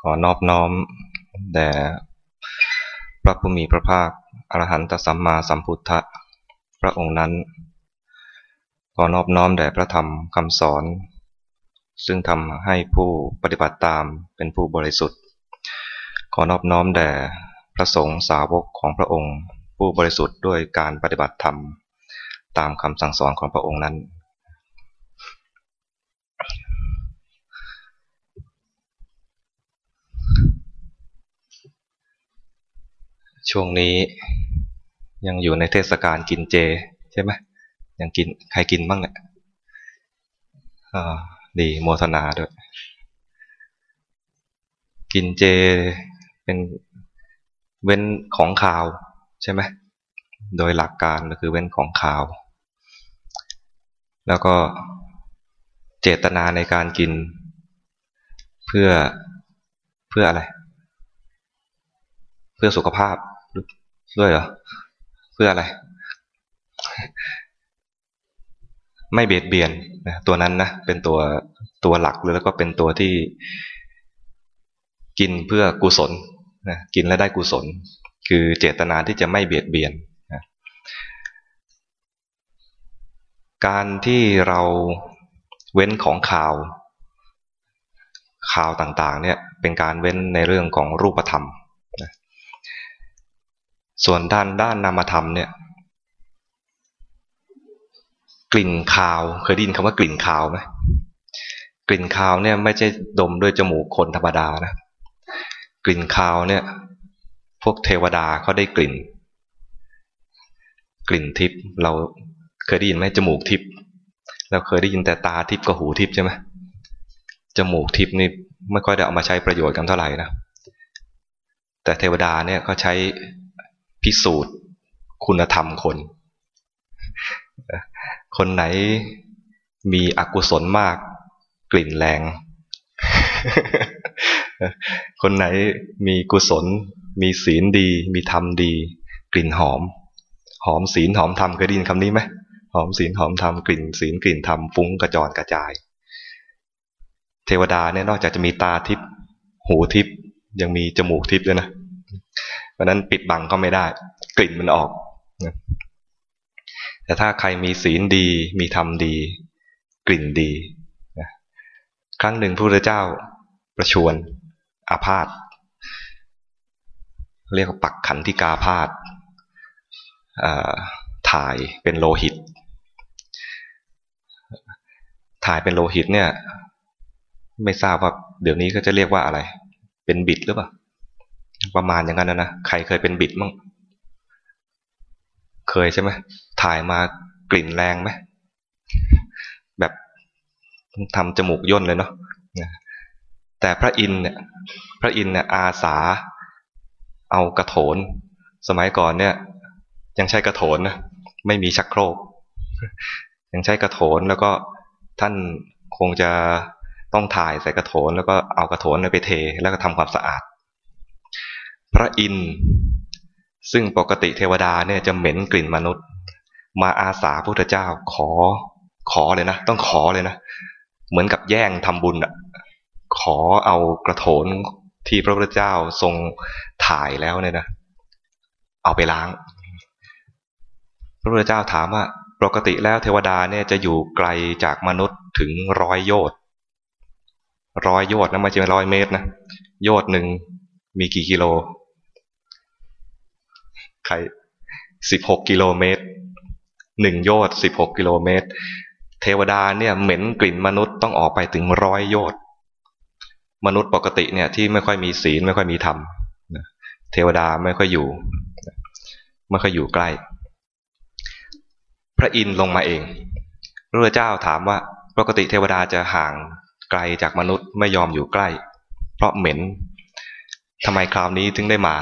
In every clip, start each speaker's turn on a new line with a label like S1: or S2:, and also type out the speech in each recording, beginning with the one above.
S1: ขอนอบน้อมแด่พระผู้มีพระภาคอรหันตสัมมาสัมพุทธะพระองค์นั้น ขอนอบน้อมแด่พระธรรมคำสอน ซึ่งทำให้ผู้ปฏิบัติตามเป็นผู้บริสุทธิ์ ขอนอบน้อมแด่พระสงฆ์สาวกของพระองค์ ผู้บริสุทธิ์ด้วยการปฏิบัติธรรม ตามคำสั่งสอนของพระองค์นั้น ช่วงนี้ยังอยู่ในเทศกาลกินเจใช่ไหมยังกินใครกินบ้างเนี่ยดีโมทนาด้วย กินเจเป็นเว้นของข่าวใช่ไหมโดยหลักการก็คือเว้นของข่าว แล้วก็เจตนาในการกิน เพื่อเพื่ออะไร เพื่อสุขภาพ ด้วยเหรอเพื่ออะไร ไม่เบียดเบียนนะตัวนั้นนะเป็นตัวตัวหลักเลยแล้วก็เป็นตัวที่กินเพื่อกุศลนะกินแล้วได้กุศล คือเจตนาที่จะไม่เบียดเบียนนะการที่เราเว้นของข่าวข่าวต่างๆเนี่ยเป็นการเว้นในเรื่องของรูปธรรม ส่วนด้านด้านนามธรรมเนี่ย กลิ่นคาว เคยได้ยินคำว่ากลิ่นคาวไหมกลิ่นคาวเนี่ยไม่ใช่ดมด้วยจมูกคนธรรมดานะ กลิ่นคาวเนี่ย พวกเทวดาเขาได้กลิ่น กลิ่นทิพย์เราเคยได้ยินไหมจมูกทิพย์เราเคยได้ยินแต่ตาทิพย์กับหูทิพย์ใช่ไหมจมูกทิพย์นี่ไม่ค่อยได้เอามาใช้ประโยชน์กันเท่าไหร่นะแต่เทวดาเนี่ยเขาใช้ พิสูจน์ คุณธรรมคน คนไหนมีอกุศลมาก กลิ่นแรง คนไหนมีกุศล มีศีลดี มีธรรมดี กลิ่นหอม หอมศีลหอมธรรมเคยได้ยินคำนี้ไหมหอมศีลหอมธรรมกลิ่นศีลกลิ่นธรรมฟุ้งกระจรกระจาย เทวดาเนี่ยนอกจากจะมีตาทิพย์หูทิพย์ยังมีจมูกทิพย์ด้วยนะ เพราะนั้นปิดบังก็ไม่ได้ กลิ่นมันออกแต่ถ้าใครมีศีลดี มีธรรมดี กลิ่นดีครั้งหนึ่งพระพุทธเจ้าประชวนอาพาธเรียกว่าปักขันธิกาพาธถ่ายเป็นโลหิต ถ่ายเป็นโลหิตเนี่ย ไม่ทราบว่าเดี๋ยวนี้ก็จะเรียกว่าอะไร เป็นบิดหรือเปล่า ประมาณอย่างนั้นนะ ใครเคยเป็นบิดมั้งเคยใช่ไหมถ่ายมากลิ่นแรงไหม แบบทำจมูกย่นเลยเนาะ แต่พระอินเนี่ย พระอินเนี่ยอาสา เอากระโถน สมัยก่อนเนี่ย ยังใช้กระโถนนะ ไม่มีชักโครก ยังใช้กระโถนแล้วก็ท่านคงจะต้องถ่ายใส่กระโถนแล้วก็เอากระโถนไปเท แล้วก็ทำความสะอาด พระอินทร์ซึ่งปกติเทวดาเนี่ยจะเหม็นกลิ่นมนุษย์ มาอาสาพุทธเจ้าขอขอเลยนะ ต้องขอเลยนะ เหมือนกับแย่งทำบุญอะขอเอากระโถนที่พระพุทธเจ้าทรงถ่ายแล้วเนี่ยนะ เอาไปล้าง พระพุทธเจ้าถามว่า ปกติแล้วเทวดาเนี่ยจะอยู่ไกลจากมนุษย์ถึงร้อยโยชน์ร้อยโยชน์นะไม่ใช่ร้อยเมตรนะโยชน์หนึ่งมีกี่กิโล ใครสิบหกกิโลเมตรหนึ่งโยชน์สิบหกกิโลเมตร เทวดาเนี่ยเหม็นกลิ่นมนุษย์ต้องออกไปถึงร้อยโยชน์มนุษย์ปกติเนี่ยที่ไม่ค่อยมีศีลไม่ค่อยมีธรรมเทวดาไม่ค่อยอยู่ไม่ค่อยอยู่ใกล้ พระอินทร์ลงมาเองพระเจ้าถามว่าปกติเทวดาจะห่างไกลจากมนุษย์ไม่ยอมอยู่ใกล้ เพราะเหม็นทำไมคราวนี้ถึงได้มา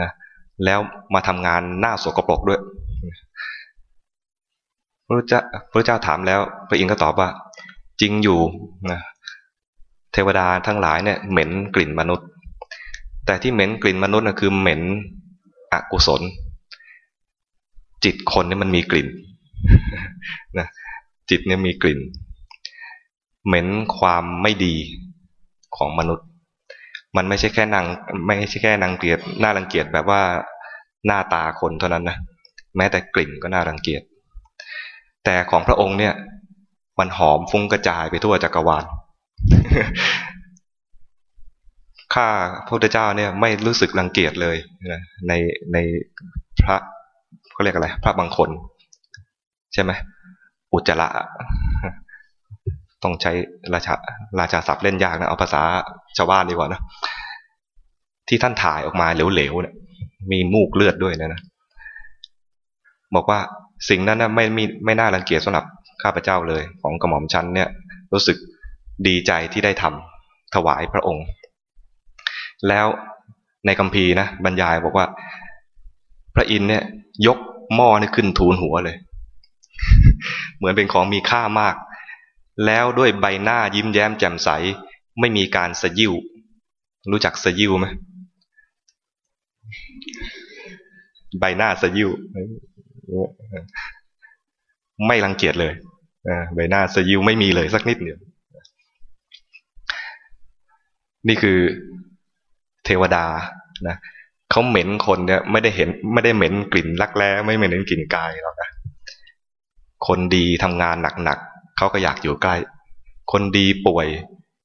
S1: นะ แล้วมาทำงานหน้าสกปรกด้วยพระเจ้าพระเจ้าถามแล้ว พระอินทร์ก็ตอบว่า จริงอยู่นะเทวดาทั้งหลายเนี่ยเหม็นกลิ่นมนุษย์ แต่ที่เหม็นกลิ่นมนุษย์นะคือเหม็นอกุศล จิตคนนี่มันมีกลิ่นนะจิตเนี่ยมีกลิ่น เหม็นความไม่ดีของมนุษย์ มันไม่ใช่แค่นางไม่ใช่แค่นางเกลียดหน่ารังเกียจแบบว่าหน้าตาคนเท่านั้นนะแม้แต่กลิ่นก็น่ารังเกียจ แต่ของพระองค์เนี่ย มันหอมฟุ้งกระจายไปทั่วจักรวาลข้าพระพุทธเจ้าเนี่ยไม่รู้สึกรังเกียจเลยในในพระเขาเรียกอะไร พระบางคน ใช่ไหมอุจจาระ ต้องใช้ราชาราชาศัพท์เล่นยากนะเอาภาษาชาวบ้านดีกว่านะที่ท่านถ่ายออกมาเหลวๆเนี่ยมีมูกเลือดด้วยนะนะบอกว่าสิ่งนั้นนะไม่ไม่ไม่น่ารังเกียจสำหรับข้าพเจ้าเลย ของกระหม่อมชั้นเนี่ย รู้สึกดีใจที่ได้ทำถวายพระองค์ แล้วในคัมภีร์นะบรรยายบอกว่า พระอินเนี่ย ยกหม้อนี่ขึ้นทูลหัวเลย เหมือนเป็นของมีค่ามาก แล้วด้วยใบหน้ายิ้มแย้มแจ่มใส ไม่มีการสยิวรู้จักสยิวไหมใบหน้าสยิวไม่รังเกียจเลยใบหน้าสยิวไม่มีเลยสักนิดเดียวนี่คือเทวดานะเขาเหม็นคนเนี่ยไม่ได้เห็นไม่ได้เหม็นกลิ่นรักแร้ไม่เหม็นกลิ่นกายหรอกนะคนดีทำงานหนัก เขาก็อยากอยู่ใกล้ คนดีป่วย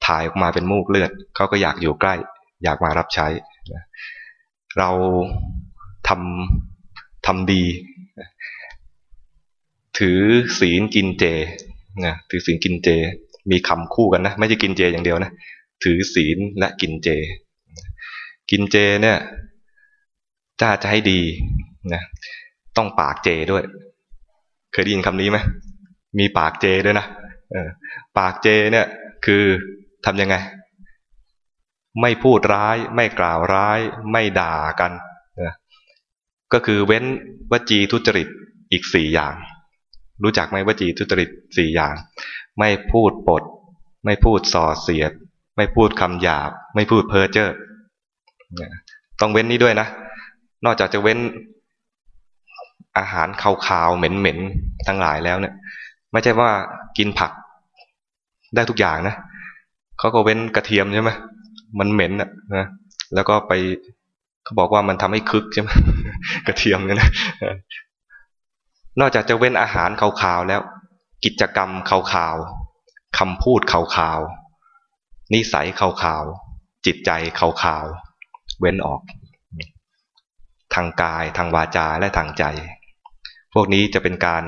S1: ถ่ายออกมาเป็นมูกเลือด เขาก็อยากอยู่ใกล้ อยากมารับใช้ เราทำทำดี ถือศีลกินเจนะถือศีลกินเจ มีคำคู่กันนะ ไม่ใช่กินเจอย่างเดียวนะ ถือศีลและกินเจ กินเจเนี่ยถ้าจะให้ดีนะต้องปากเจด้วย เคยได้ยินคำนี้ไหม มีปากเจด้วยนะปากเจเนี่ยคือทำยังไง ไม่พูดร้าย ไม่กล่าวร้าย ไม่ด่ากันก็คือเว้นวจีทุจริตอีกสี่อย่าง รู้จักไหมวจีทุจริตสี่อย่าง ไม่พูดปด ไม่พูดส่อเสียด ไม่พูดคำหยาบ ไม่พูดเพ้อเจ้อต้องเว้นนี้ด้วยนะ นอกจากจะเว้นอาหารคาวๆเหม็นๆทั้งหลายแล้วเนี่ย ไม่ใช่ว่ากินผักได้ทุกอย่างนะเขาก็เว้นกระเทียมใช่ไหมมันเหม็นอะนะแล้วก็ไปเขาบอกว่ามันทำให้คึกใช่ไหมกระเทียมเนี่ยนะนอกจากจะเว้นอาหารขาวๆแล้ว กิจกรรมขาวๆคำพูดขาวๆนิสัยขาวๆจิตใจขาวๆเว้นออก ทางกายทางวาจาและทางใจ พวกนี้จะเป็นการ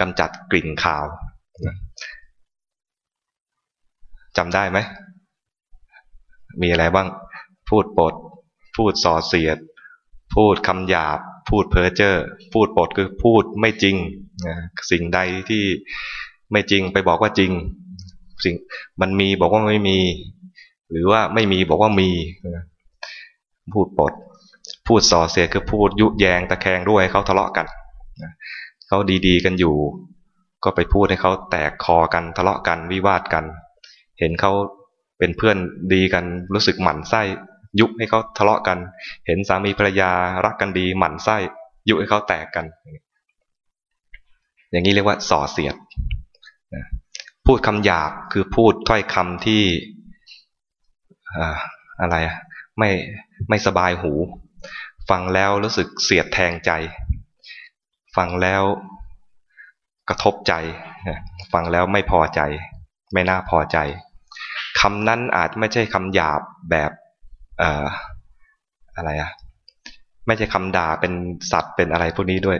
S1: กำจัดกลิ่นขาวจำได้ไหม มีอะไรบ้าง พูดปด พูดส่อเสียด พูดคำหยาบ พูดเพ้อเจ้อ พูดปดคือพูดไม่จริง สิ่งใดที่ไม่จริงไปบอกว่าจริง สิ่งมันมีบอกว่าไม่มี หรือว่าไม่มีบอกว่ามี พูดปด พูดส่อเสียดคือพูดยุแยงตะแคงด้วยเขาทะเลาะกัน เขาดีๆกันอยู่ ก็ไปพูดให้เขาแตกคอกันทะเลาะกันวิวาทกัน เห็นเขาเป็นเพื่อนดีกันรู้สึกหมั่นไส้ ยุให้เขาทะเลาะกัน เห็นสามีภรรยารักกันดีหมั่นไส้ ยุให้เขาแตกกัน อย่างนี้เรียกว่าส่อเสียดพูดคำหยาบคือพูดถ้อยคำที่อะไรไม่ไม่สบายหู ฟังแล้วรู้สึกเสียดแทงใจ ฟังแล้วกระทบใจ ฟังแล้วไม่พอใจ ไม่น่าพอใจคำนั้นอาจไม่ใช่คำหยาบแบบอะไรอะไม่ใช่คำด่าเป็นสัตว์เป็นอะไรพวกนี้ด้วย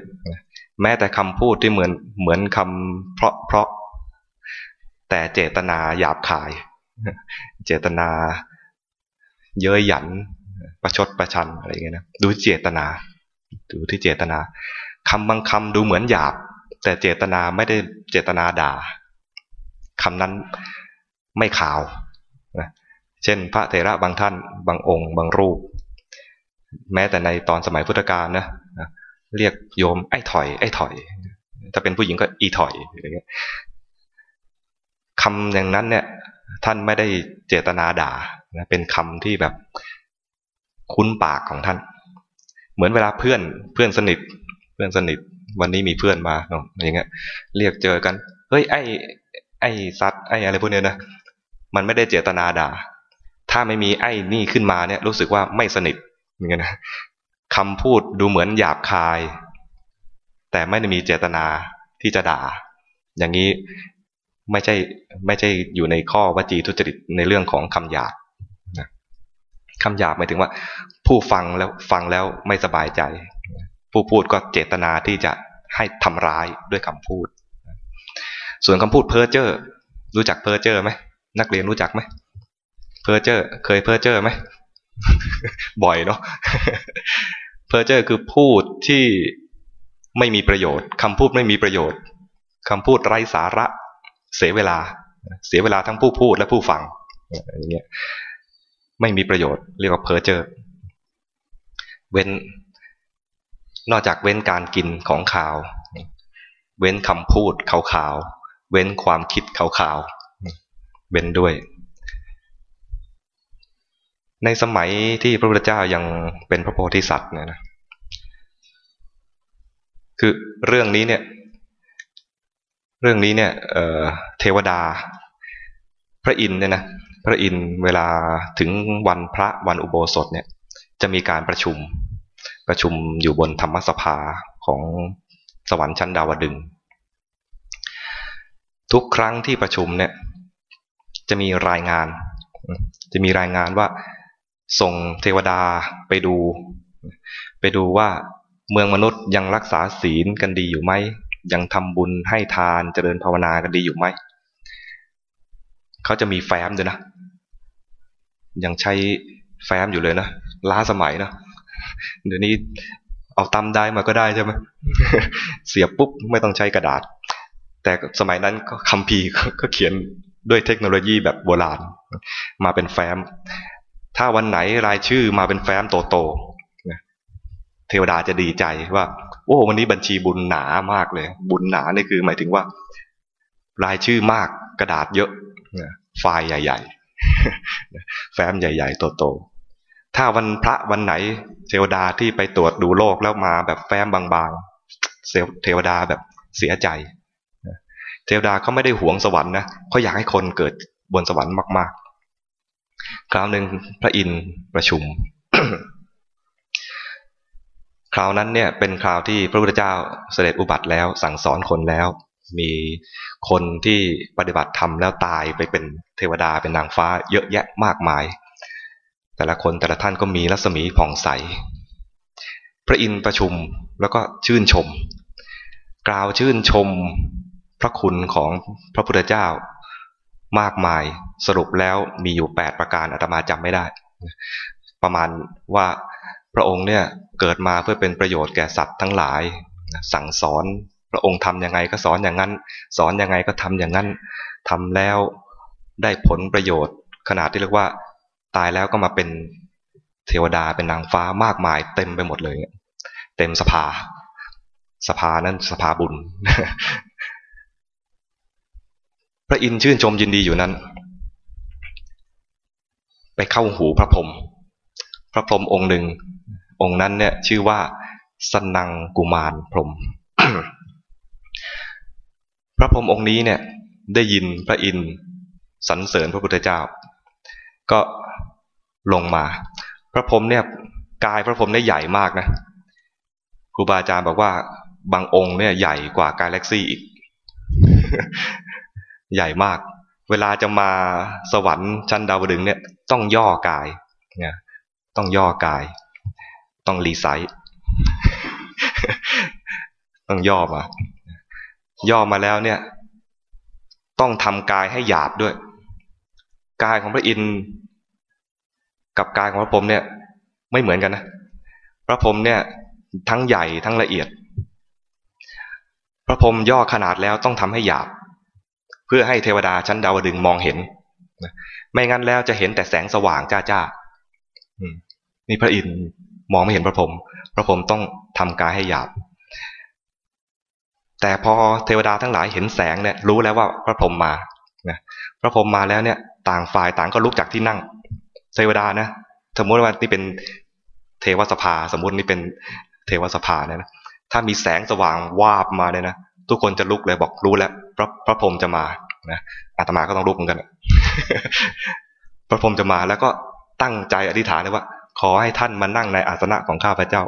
S1: แม้แต่คำพูดที่เหมือนเหมือนคำเพราะเพราะแต่เจตนาหยาบคาย เจตนา เย้ยหยัน ประชดประชันอะไรอย่างเงี้ยนะดูเจตนา ดูที่เจตนา คำบางคำดูเหมือนหยาบ แต่เจตนาไม่ได้เจตนาด่าคำนั้นไม่ข่าวเช่น พระเถระบางท่าน บางองค์ บางรูป แม้แต่ในตอนสมัยพุทธกาลนะเรียกโยมไอ้ถอย ไอ้ถอย ถ้าเป็นผู้หญิงก็อีถอยอะไรเงี้ยคำอย่างนั้นเนี่ย ท่านไม่ได้เจตนาด่านะเป็นคำที่แบบคุ้นปากของท่าน เหมือนเวลาเพื่อนเพื่อนสนิท พื่อนสนิทวันนี้มีเพื่อนมาเนาะอย่างเงี้ยเรียกเจอกัน เฮ้ยไอ้ไอ้สัตว์ไอ้อะไรพวกเนี้ยนะมันไม่ได้เจตนาด่า ถ้าไม่มีไอ้นี่ขึ้นมาเนี่ย รู้สึกว่าไม่สนิทเหมือนกันนะคำพูดดูเหมือนหยาบคาย แต่ไม่ได้มีเจตนาที่จะด่า อย่างนี้ไม่ใช่ไม่ใช่อยู่ในข้อวจีทุจริตในเรื่องของคำหยาบคำหยาบหมายถึงว่า ผู้ฟังแล้วฟังแล้วไม่สบายใจ ผู้พูดก็เจตนาที่จะให้ทำร้ายด้วยคำพูด ส่วนคำพูดเพ้อเจ้อรู้จักเพ้อเจ้อไหมนักเรียนรู้จักไหมเพ้อเจ้อเคยเพ้อเจ้อไหมบ่อยเนาะเพ้อเจ้อคือพูดที่ไม่มีประโยชน์คำพูดไม่มีประโยชน์คำพูดไร้สาระเสียเวลา เสียเวลาทั้งผู้พูดและผู้ฟังอย่างเงี้ยไม่มีประโยชน์เรียกว่าเพ้อเจ้อเว้น นอกจากเว้นการกินของขาว เว้นคำพูดขาวๆ เว้นความคิดขาวๆ เว้นด้วย ในสมัยที่พระพุทธเจ้ายังเป็นพระโพธิสัตว์เนี่ยนะ คือเรื่องนี้เนี่ย เรื่องนี้เนี่ยเทวดา พระอินทร์เนี่ยนะ พระอินทร์เวลาถึงวันพระวันอุโบสถเนี่ย จะมีการประชุม ประชุมอยู่บนธรรมสภาของสวรรค์ชั้นดาวดึง ทุกครั้งที่ประชุมเนี่ยจะมีรายงาน จะมีรายงานว่าส่งเทวดาไปดู ไปดูว่าเมืองมนุษย์ยังรักษาศีลกันดีอยู่ไหม ยังทำบุญให้ทานเจริญภาวนากันดีอยู่ไหม เขาจะมีแฟ้มด้วยนะ ยังใช้แฟ้มอยู่เลยนะล้าสมัยนะ เดี๋ยวนี้เอาตำได้มาก็ได้ใช่ไหมเสียบปุ๊บไม่ต้องใช้กระดาษ แต่สมัยนั้นก็คำพีก็เขียนด้วยเทคโนโลยีแบบโบราณ มาเป็นแฟ้ม ถ้าวันไหนรายชื่อมาเป็นแฟ้มโตๆเทวดาจะดีใจว่า โอ้วันนี้บัญชีบุญหนามากเลย บุญหนานี่คือหมายถึงว่า รายชื่อมากกระดาษเยอะไฟล์ใหญ่ ๆ แฟ้มใหญ่ ๆ โตๆ ถ้าวันพระวันไหนเทวดาที่ไปตรวจดูโลกแล้วมาแบบแฟ้มบางๆเทวดาแบบเสียใจ เทวดาเขาไม่ได้หวงสวรรค์นะเขาอยากให้คนเกิดบนสวรรค์มากๆ คราวหนึ่งพระอินทร์ประชุม คราวนั้นเนี่ยเป็นคราวที่พระพุทธเจ้าเสด็จอุบัติแล้วสั่งสอนคนแล้ว มีคนที่ปฏิบัติธรรมแล้วตายไปเป็นเทวดาเป็นนางฟ้าเยอะแยะมากมาย แต่ละคนแต่ละท่านก็มีรัศมีผ่องใส พระอินทร์ประชุมแล้วก็ชื่นชม กล่าวชื่นชมพระคุณของพระพุทธเจ้ามากมายสรุปแล้วมีอยู่ 8 ประการอาตมาจำไม่ได้ ประมาณว่าพระองค์เนี่ยเกิดมาเพื่อเป็นประโยชน์แก่สัตว์ทั้งหลาย สั่งสอนพระองค์ทํำยังไงก็สอนอย่างนั้น สอนยังไงก็ทำอย่างนั้นทำแล้วได้ผลประโยชน์ ขนาดที่เรียกว่า ตายแล้วก็มาเป็นเทวดาเป็นนางฟ้ามากมาย เต็มไปหมดเลย เต็มสภา สภานั้นสภาบุญ พระอินทร์ชื่นชมยินดีอยู่นั้น ไปเข้าหูพระพรหมพระพรหมองค์หนึ่ง องค์นั้นเนี่ยชื่อว่าสนังกุมารพรหมพระพรหมองค์นี้เนี่ยได้ยินพระอินทร์สรรเสริญพระพุทธเจ้า ก็ ลงมา พระพรหมเนี่ยกายพระพรหมเนี่ยใหญ่มากนะครูบาอาจารย์บอกว่าบางองค์เนี่ยใหญ่กว่ากาแล็กซี่อีก ใหญ่มาก เวลาจะมาสวรรค์ชั้นดาวดึงเนี่ยต้องย่อกายเนี่ยต้องย่อกาย ต้องรีไซต์ต้องย่อมา ย่อมาแล้วเนี่ย ต้องทำกายให้หยาบด้วย กายของพระอินทร์ กับกายของพระพรหมเนี่ยไม่เหมือนกันนะ พระพรหมเนี่ยทั้งใหญ่ทั้งละเอียด พระพรหมย่อขนาดแล้วต้องทำให้หยาบ เพื่อให้เทวดาชั้นดาวดึงมองเห็น ไม่งั้นแล้วจะเห็นแต่แสงสว่างจ้าจ้านี่พระอินทร์มองไม่เห็นพระพรหมพระพรหมต้องทำกายให้หยาบ แต่พอเทวดาทั้งหลายเห็นแสงเนี่ยรู้แล้วว่าพระพรหมมานะพระพรหมมาแล้วเนี่ย ต่างฝ่ายต่างก็ลุกจากที่นั่ง เทวดานะ สมมติว่านี่เป็นเทวสภา สมมตินี่เป็นเทวสภาเนี่ยนะถ้ามีแสงสว่างวาบมาเนี่ยนะทุกคนจะลุกเลยบอกรู้แล้วพระพระพรหมจะมานะอาตมาก็ต้องลุกเหมือนกันพระพรหมจะมาแล้วก็ตั้งใจอธิษฐานเลยว่า ขอให้ท่านมานั่งในอาสนะของข้าพเจ้า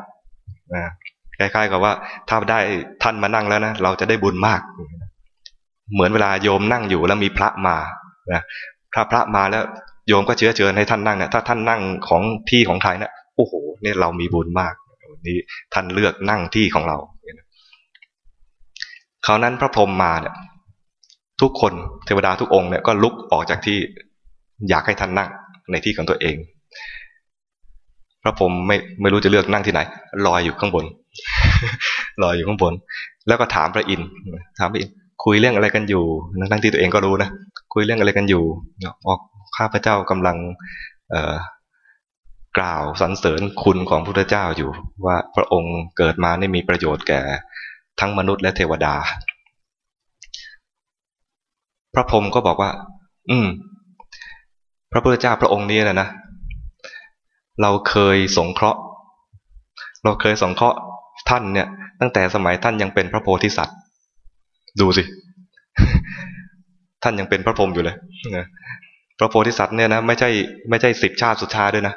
S1: คล้ายๆกับว่า ถ้าได้ท่านมานั่งแล้วนะเราจะได้บุญมาก เหมือนเวลาโยมนั่งอยู่แล้วมีพระมานะถ้าพระมาแล้ว โยมก็เชื้อเชิญให้ท่านนั่งเนี่ยถ้าท่านนั่งของที่ของใครเนะโอ้โหเนี่ยเรามีบุญมากวันนี้ท่านเลือกนั่งที่ของเราคราวนั้นพระพรหมมาเนี่ย ทุกคนเทวดาทุกองค์เนี่ยก็ลุกออกจากที่อยากให้ท่านนั่งในที่ของตัวเอง พระพรหมไม่ไม่รู้จะเลือกนั่งที่ไหนลอยอยู่ข้างบนลอยอยู่ข้างบน แล้วก็ถามพระอินทร์ถามพระอินทร์คุยเรื่องอะไรกันอยู่ทั้งที่ตัวเองก็รู้นะคุยเรื่องอะไรกันอยู่ออก ข้าพเจ้ากำลังกล่าวสรรเสริญคุณของพระพุทธเจ้าอยู่ ว่าพระองค์เกิดมาได้มีประโยชน์แก่ทั้งมนุษย์และเทวดา พระพรหมก็บอกว่า อืม พระพุทธเจ้าพระองค์นี้นะนะ เราเคยสงเคราะห์ เราเคยสงเคราะห์ท่านเนี่ย ตั้งแต่สมัยท่านยังเป็นพระโพธิสัตว์ ดูสิ ท่านยังเป็นพระพรหมอยู่เลยนะ ระโพธิสัตว์เนี่ยนะไม่ใช่ไม่ใช่สิบชาติสุดท้ายด้วยนะ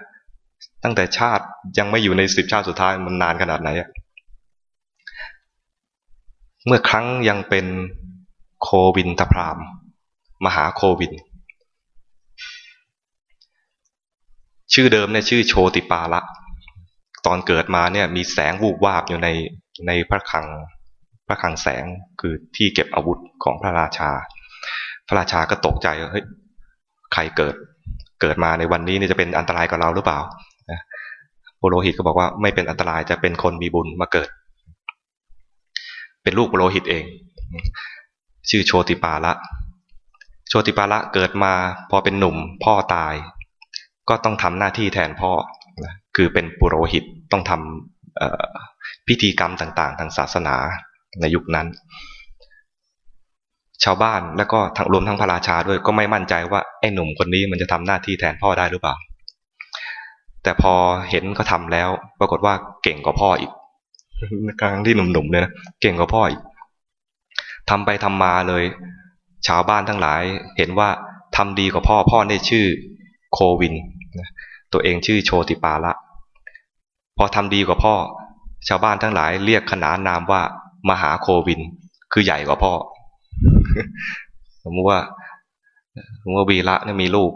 S1: ตั้งแต่ชาติยังไม่อยู่ในสิบชาติสุดท้ายมันนานขนาดไหนอะเมื่อครั้งยังเป็นโควินทพรามมหาโควิน ชื่อเดิมเนี่ยชื่อโชติปาละ ตอนเกิดมาเนี่ยมีแสงวูบวาบอยู่ในในพระคังพระคังแสงคือที่เก็บอาวุธของพระราชา พระราชาก็ตกใจเฮ้ย ใครเกิดเกิดมาในวันนี้นี่จะเป็นอันตรายกับเราหรือเปล่าโปโลหิตก็บอกว่าไม่เป็นอันตรายจะเป็นคนมีบุญมาเกิด เป็นลูกปุโลหิตเอง ชื่อโชติปาละ โชติปาละเกิดมาพอเป็นหนุ่มพ่อตาย ก็ต้องทำหน้าที่แทนพ่อคือเป็นปุโรหิตต้องทำพิธีกรรมต่าง ๆ ทางศาสนาในยุคนั้น ชาวบ้านแล้วก็ทั้งรวมทั้งพระราชาด้วยก็ไม่มั่นใจว่าไอ้หนุ่มคนนี้มันจะทำหน้าที่แทนพ่อได้หรือเปล่า แต่พอเห็นเขาทาแล้ว ปรากฏว่าเก่งกว่าพ่ออีกกลางที่หนุ่มๆเลยนะเก่งกว่าพ่ออีกทำไปทำมาเลย ชาวบ้านทั้งหลาย เห็นว่าทำดีกว่าพ่อพ่อได้ชื่อโควินตัวเองชื่อโชติปาละ พอทำดีกว่าพ่อ ชาวบ้านทั้งหลายเรียกขนานนามว่ามหาโควิน คือใหญ่กว่าพ่อ สมมติว่าสมมติว่าวีระเนี่ยมีลูก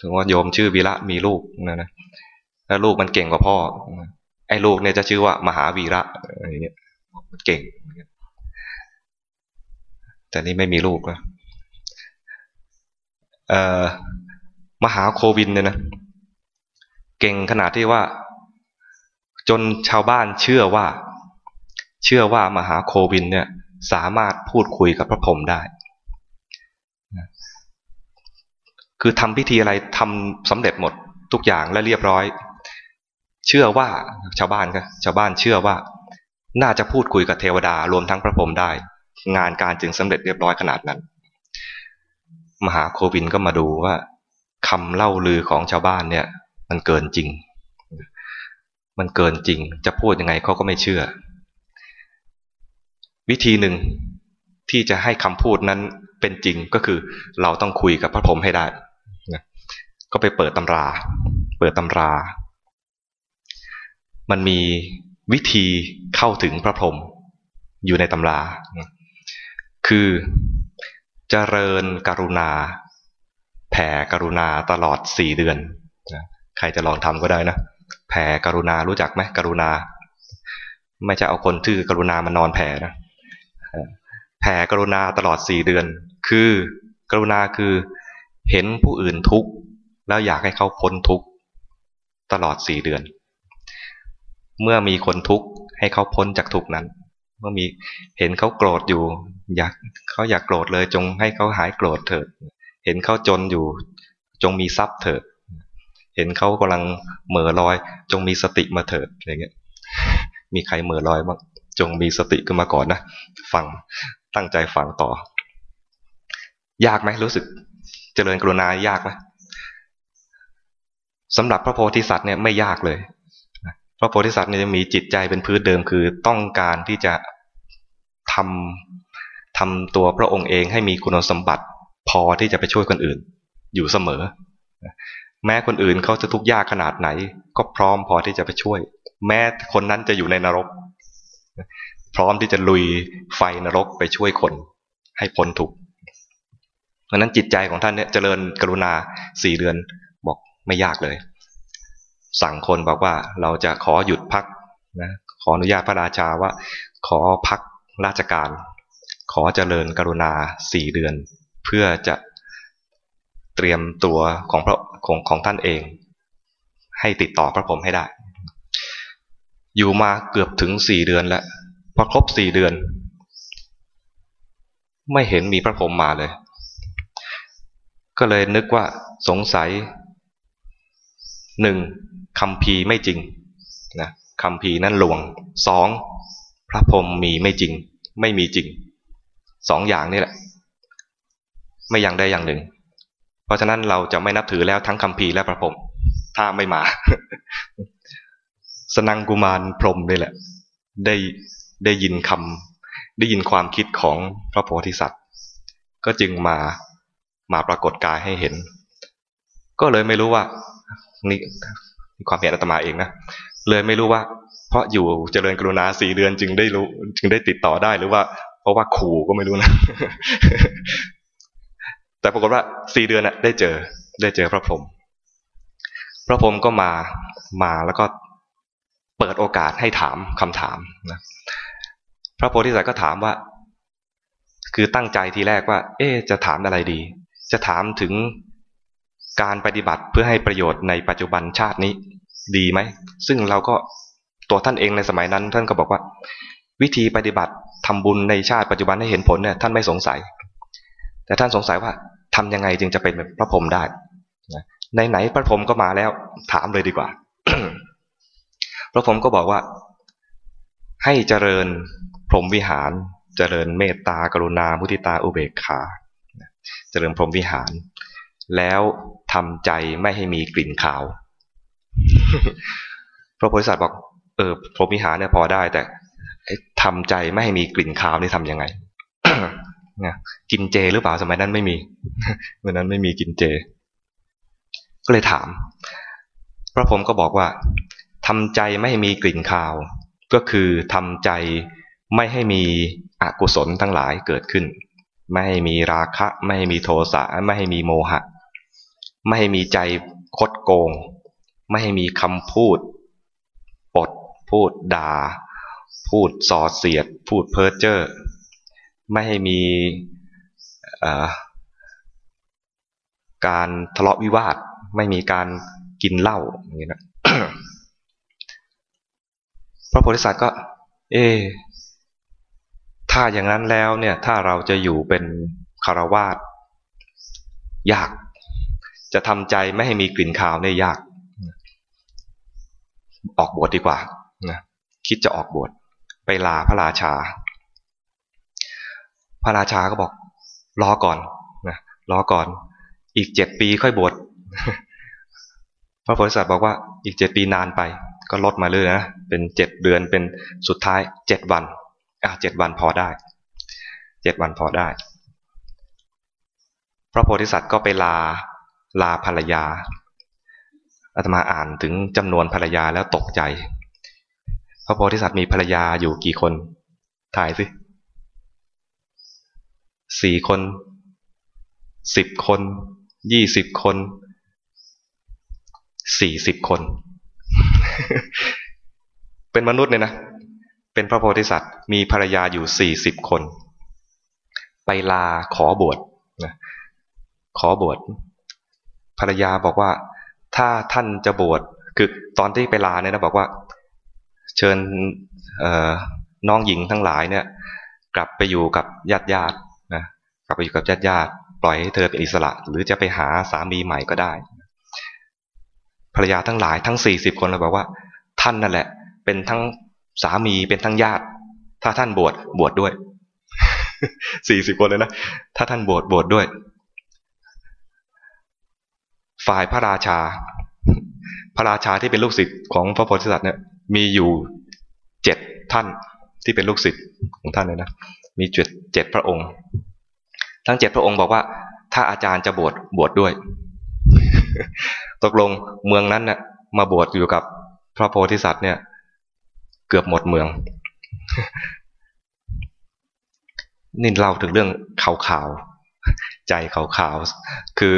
S1: ถึงว่าโยมชื่อวีระมีลูกนะนะแล้วลูกมันเก่งกว่าพ่อไอ้ลูกเนี่ยจะชื่อว่ามหาวีระอะไรเงี้ยเก่ง แต่นี่ไม่มีลูกนะเอ่อมหาโควินเนี่ยนะเก่งขนาดที่ว่า จนชาวบ้านเชื่อว่า เชื่อว่ามหาโควินเนี่ย สามารถพูดคุยกับพระพรหมได้ คือทำพิธีอะไรทำสำเร็จหมดทุกอย่างและเรียบร้อย เชื่อว่าชาวบ้านครับชาวบ้านเชื่อว่า น่าจะพูดคุยกับเทวดารวมทั้งพระพรหมได้ งานการจึงสำเร็จเรียบร้อยขนาดนั้น มหาโควินก็มาดูว่าคำเล่าลือของชาวบ้านเนี่ย มันเกินจริง มันเกินจริง จะพูดยังไงเขาก็ไม่เชื่อ วิธีหนึ่งที่จะให้คำพูดนั้นเป็นจริงก็คือเราต้องคุยกับพระพรหมให้ได้ก็ไปเปิดตำรา เปิดตำรา มันมีวิธีเข้าถึงพระพรหมอยู่ในตำรา คือเจริญกรุณา แผ่กรุณาตลอดสี่เดือน ใครจะลองทำก็ได้นะ แผ่กรุณารู้จักไหมกรุณา ไม่จะเอาคนทื่อกรุณามานอนแผ่นะ แผ่กรุณาตลอดสี่เดือน คือกรุณาคือเห็นผู้อื่นทุกข์แล้วอยากให้เขาพ้นทุกข์ตลอดสี่เดือน เมื่อมีคนทุกข์ให้เขาพ้นจากทุกข์นั้น เมื่อมีเห็นเขาโกรธอยู่ อยากเขาอยากโกรธเลยจงให้เขาหายโกรธเถิด เห็นเขาจนอยู่ จงมีทรัพย์เถิด เห็นเขากำลังเหม่อลอย จงมีสติมาเถิดอย่างเงี้ย มีใครเหม่อลอยบ้างจงมีสติขึ้นมาก่อนนะ ฟัง ตั้งใจฟังต่อ ยากไหมรู้สึก เจริญกรุณายากไหมสำหรับพระโพธิสัตว์เนี่ยไม่ยากเลยพระโพธิสัตว์เนี่ยจะมีจิตใจเป็นพื้นเดิมคือต้องการที่จะทำทำตัวพระองค์เองให้มีคุณสมบัติพอที่จะไปช่วยคนอื่น อยู่เสมอ แม้คนอื่นเขาจะทุกข์ยากขนาดไหน ก็พร้อมพอที่จะไปช่วย แม้คนนั้นจะอยู่ในนรก พร้อมที่จะลุยไฟนรกไปช่วยคนให้พ้นทุกข์เพราะนั้นจิตใจของท่านเนี่ยเจริญกรุณาสี่เดือนบอกไม่ยากเลย สั่งคนบอกว่าเราจะขอหยุดพักนะขออนุญาตพระราชาว่า ขอพักราชการ ขอเจริญกรุณาสี่เดือน เพื่อจะเตรียมตัวของพระของของท่านเอง ให้ติดต่อพระพรหมให้ได้ อยู่มาเกือบถึงสี่เดือนแล้ว พอครบสี่เดือน ไม่เห็นมีพระพรหมมาเลย ก็เลยนึกว่าสงสัยหนึ่งคำพีไม่จริงนะคำพีนั่นลวงสองพระพรหมมีไม่จริง ไม่มีจริงสองอย่างนี่แหละ ไม่อย่างใดอย่างหนึ่ง เพราะฉะนั้นเราจะไม่นับถือแล้วทั้งคำพีและพระพรหมถ้าไม่มา สนังกุมารพรหมนี่แหละ ได้ ได้ยินคำได้ยินความคิดของพระโพธิสัตว์ ก็จึงมามาปรากฏกายให้เห็น ก็เลยไม่รู้ว่านี่ความเห็นอาตมาเองนะเลยไม่รู้ว่า เพราะอยู่เจริญกรุณาสี่เดือนจึงได้รู้ จึงได้ติดต่อได้หรือว่า เพราะว่าขู่ก็ไม่รู้นะ แต่ปรากฏว่าสี่เดือนน่ะได้เจอได้เจอพระพรหมพระพรหมก็มามาแล้วก็เปิดโอกาสให้ถามคำถามนะ ระโพธิสัตว์ก็ถามว่า คือตั้งใจทีแรกว่า เอ๊จะถามอะไรดี จะถามถึงการปฏิบัติเพื่อให้ประโยชน์ในปัจจุบันชาตินี้ ดีไหม ซึ่งเราก็ตัวท่านเองในสมัยนั้น ท่านก็บอกว่า วิธีปฏิบัติทำบุญในชาติปัจจุบันให้เห็นผลเนี่ยท่านไม่สงสัย แต่ท่านสงสัยว่าทำยังไงจึงจะเป็นพระพรหมได้ในไหนพระพรหมก็มาแล้ว ถามเลยดีกว่าพระพรหมก็บอกว่า ให้เจริญ พรหมวิหาร เจริญเมตตากรุณามุทิตาอุเบกขา เจริญพรหมวิหาร แล้วทำใจไม่ให้มีกลิ่นขาว พระโพธิสัตว์บอกเออพรหมวิหารเนี่ยพอได้แต่ทำใจไม่ให้มีกลิ่นขาวนี่ทำยังไงนะกินเจหรือเปล่าสมัยนั้นไม่มีเมื่อนั้นไม่มีกินเจ ก็เลยถาม พระผมก็บอกว่าทำใจไม่ให้มีกลิ่นคาว ก็คือทำใจ ไม่ให้มีอกุศลทั้งหลายเกิดขึ้น ไม่ให้มีราคะ ไม่ให้มีโทสะไม่ให้มีโมหะ ไม่ให้มีใจคดโกง ไม่ให้มีคำพูด ปด พูดด่า พูดส่อเสียด พูดเพ้อเจ้อไม่ให้มีการทะเลาะวิวาท ไม่มีการกินเหล้าอย่างนี้นะพระโพธิสัตว์ก็ เอ ถ้าอย่างนั้นแล้วเนี่ยถ้าเราจะอยู่เป็นคารวาสยาก จะทำใจไม่ให้มีกลิ่นคาวเนี่ยยาก ออกบวชดดีกว่านะคิดจะออกบวชไปลาพระราชา พระราชาก็บอก รอก่อนนะรอก่อน อีกเจ็ดปีค่อยบวชพระโพธิสัตว์บอกว่าอีกเจ็ดปีนานไป ก็ลดมาเรื่อยนะเป็นเจ็ดเดือนเป็นสุดท้ายเจ็ดวัน อะเจ็ดวันพอได้เจ็ดวันพอได้ พระโพธิสัตว์ก็ไปลาลาภรรยาอาตมาอ่านถึงจำนวนภรรยาแล้วตกใจ พระโพธิสัตว์มีภรรยาอยู่กี่คน ถ่ายสิสี่คนสิบคนยี่สิบคนสี่สิบคน เป็นมนุษย์เนี่ยนะ เป็นพระโพธิสัตว์มีภรรยาอยู่สี่สิบคน ไปลาขอบวชนะขอบวชภรรยาบอกว่า ถ้าท่านจะบวชคือตอนที่ไปลาเนี่ยนะบอกว่า เชิญน้องหญิงทั้งหลายเนี่ย กลับไปอยู่กับญาติญาตินะกลับไปอยู่กับญาติญาติปล่อยให้เธอเป็นอิสระ หรือจะไปหาสามีใหม่ก็ได้ ภรรยาทั้งหลายทั้งสี่สิบคนเลยบอกว่า ท่านนั่นแหละ เป็นทั้ง สามีเป็นทั้งญาติ ถ้าท่านบวชบวชดด้วยสี่สิบคนเลยนะ ถ้าท่านบวชบวชดด้วย ฝ่ายพระราชา พระราชาที่เป็นลูกศิษย์ของพระโพธิสัตว์เนี่ย มีอยู่เจ็ดท่านที่เป็นลูกศิษย์ของท่านเลยนะ มีจุดเจ็ดพระองค์ ทั้งเจ็ดพระองค์บอกว่า ถ้าอาจารย์จะบวชบวชดด้วย ตกลงเมืองนั้นเนี่ยมาบวชอยู่กับพระโพธิสัตว์เนี่ย เกือบหมดเมือง นี่เล่าถึงเรื่องข่าวๆใจข่าวๆคือ